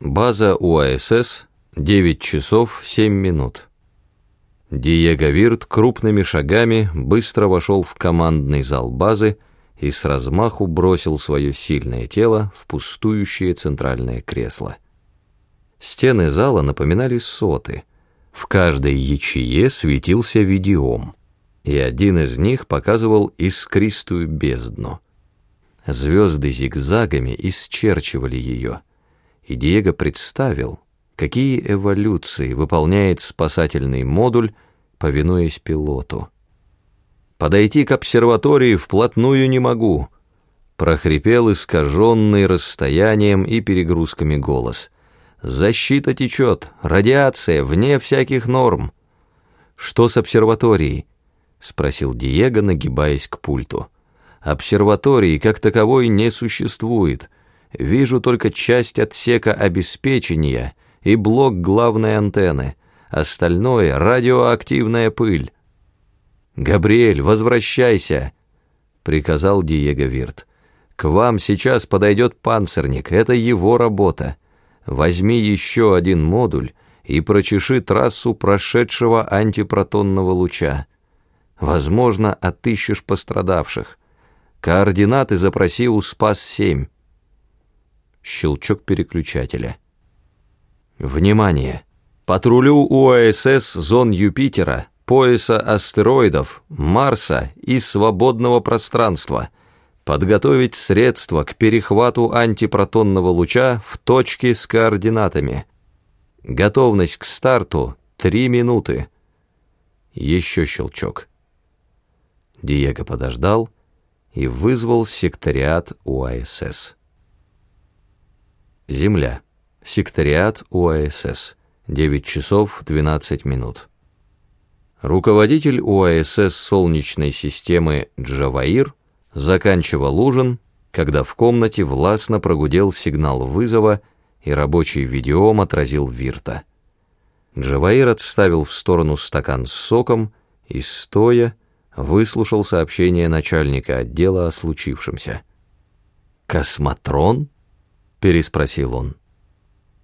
База УАСС, 9 часов 7 минут. Диего Вирт крупными шагами быстро вошел в командный зал базы и с размаху бросил свое сильное тело в пустующее центральное кресло. Стены зала напоминали соты. В каждой ячее светился видеом, и один из них показывал искристую бездну. Звезды зигзагами исчерчивали ее, и Диего представил, какие эволюции выполняет спасательный модуль, повинуясь пилоту. «Подойти к обсерватории вплотную не могу», — прохрипел искаженный расстоянием и перегрузками голос. «Защита течет, радиация вне всяких норм». «Что с обсерваторией?» — спросил Диего, нагибаясь к пульту. Обсерватории как таковой не существует. Вижу только часть отсека обеспечения и блок главной антенны. Остальное — радиоактивная пыль. «Габриэль, возвращайся!» — приказал Диего Вирт. «К вам сейчас подойдет панцирник, это его работа. Возьми еще один модуль и прочеши трассу прошедшего антипротонного луча. Возможно, отыщешь пострадавших». Координаты запроси у Спас-7. Щелчок переключателя. Внимание! Патрулю УАСС зон Юпитера, пояса астероидов, Марса и свободного пространства подготовить средства к перехвату антипротонного луча в точке с координатами. Готовность к старту — три минуты. Еще щелчок. Диего подождал, и вызвал секториат УАСС. Земля. Секториат УАСС. 9 часов 12 минут. Руководитель УАСС Солнечной системы Джаваир заканчивал ужин, когда в комнате властно прогудел сигнал вызова и рабочий видеом отразил Вирта. Джаваир отставил в сторону стакан с соком и, стоя, выслушал сообщение начальника отдела о случившемся. «Космотрон?» — переспросил он.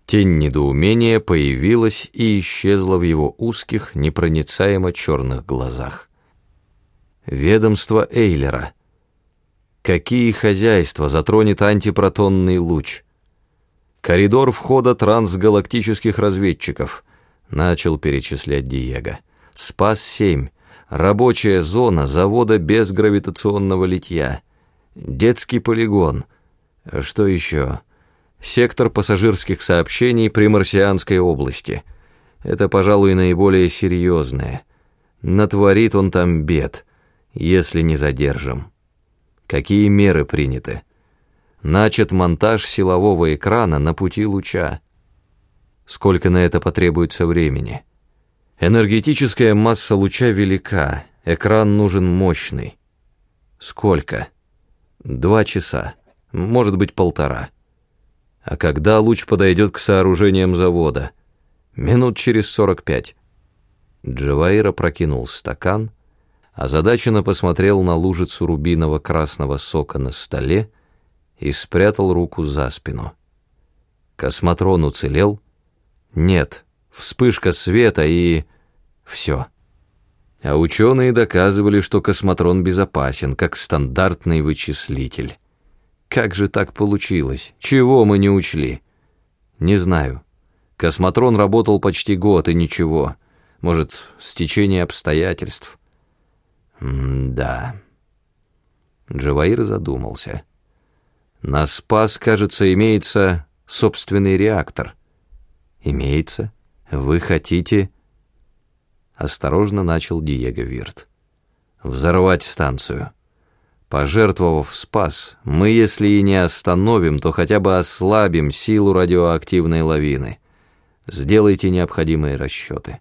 Тень недоумения появилась и исчезла в его узких, непроницаемо черных глазах. «Ведомство Эйлера. Какие хозяйства затронет антипротонный луч?» «Коридор входа трансгалактических разведчиков», — начал перечислять Диего. «Спас-7» рабочая зона завода без гравитационного литья, детский полигон, что еще? Сектор пассажирских сообщений при Марсианской области. Это, пожалуй, наиболее серьезное. Натворит он там бед, если не задержим. Какие меры приняты? Начат монтаж силового экрана на пути луча. Сколько на это потребуется времени? Энергетическая масса луча велика, экран нужен мощный. Сколько? Два часа, может быть полтора. А когда луч подойдет к сооружениям завода? Минут через сорок пять. Джаваира прокинул стакан, озадаченно посмотрел на лужицу рубиново красного сока на столе и спрятал руку за спину. Космотрон уцелел? Нет, вспышка света и... все. А ученые доказывали, что космотрон безопасен, как стандартный вычислитель. Как же так получилось? Чего мы не учли? Не знаю. Космотрон работал почти год и ничего. Может, стечение обстоятельств. М да. Джаваир задумался. На Спас, кажется, имеется собственный реактор. Имеется. Вы хотите... Осторожно начал Диего Вирт. Взорвать станцию. Пожертвовав спас, мы, если и не остановим, то хотя бы ослабим силу радиоактивной лавины. Сделайте необходимые расчеты.